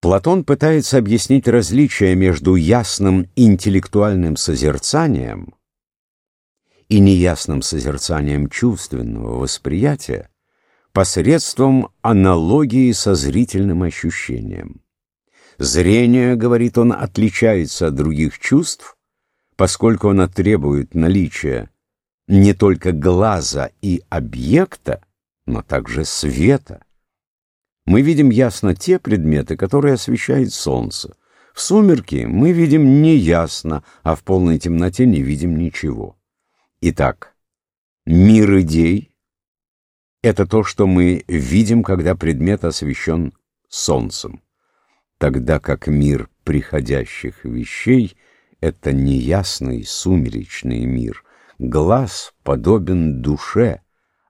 Платон пытается объяснить различие между ясным интеллектуальным созерцанием и неясным созерцанием чувственного восприятия посредством аналогии со зрительным ощущением. Зрение, говорит он, отличается от других чувств, поскольку оно требует наличия не только глаза и объекта, но также света. Мы видим ясно те предметы, которые освещает солнце. В сумерки мы видим неясно, а в полной темноте не видим ничего. Итак, мир идей — это то, что мы видим, когда предмет освещен солнцем, тогда как мир приходящих вещей — это неясный сумеречный мир. Глаз подобен душе,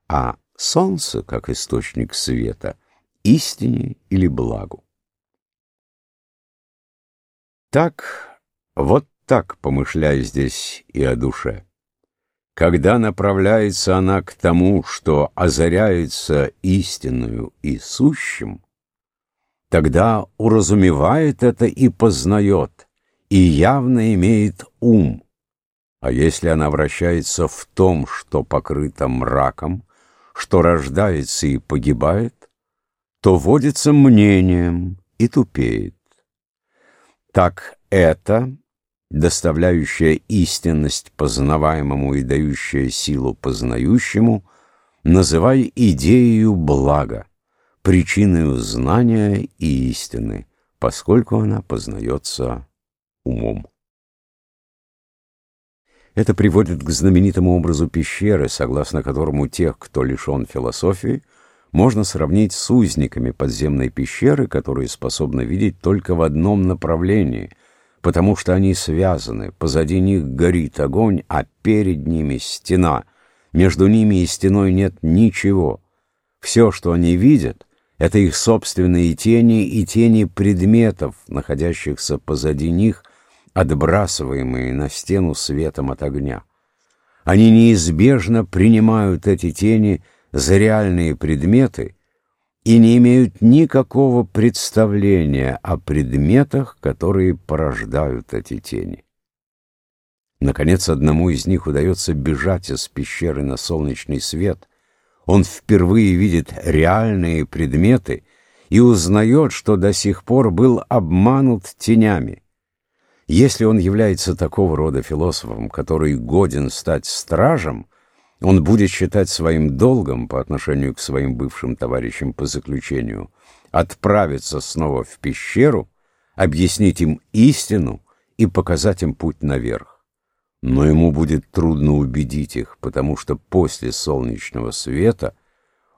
а солнце, как источник света — истине или благу. Так, вот так помышляя здесь и о душе. Когда направляется она к тому, что озаряется истинную и сущим, тогда уразумевает это и познает, и явно имеет ум. А если она вращается в том, что покрыто мраком, что рождается и погибает, то водится мнением и тупеет. Так это, доставляющая истинность познаваемому и дающая силу познающему, называй идею блага, причиной знания и истины, поскольку она познается умом. Это приводит к знаменитому образу пещеры, согласно которому тех, кто лишен философии, можно сравнить с узниками подземной пещеры, которые способны видеть только в одном направлении, потому что они связаны, позади них горит огонь, а перед ними стена. Между ними и стеной нет ничего. Все, что они видят, это их собственные тени и тени предметов, находящихся позади них, отбрасываемые на стену светом от огня. Они неизбежно принимают эти тени – за реальные предметы и не имеют никакого представления о предметах, которые порождают эти тени. Наконец, одному из них удается бежать из пещеры на солнечный свет. Он впервые видит реальные предметы и узнает, что до сих пор был обманут тенями. Если он является такого рода философом, который годен стать стражем, он будет считать своим долгом по отношению к своим бывшим товарищам по заключению отправиться снова в пещеру, объяснить им истину и показать им путь наверх. Но ему будет трудно убедить их, потому что после солнечного света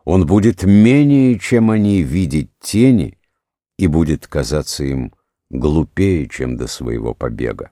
он будет менее, чем они, видеть тени и будет казаться им глупее, чем до своего побега.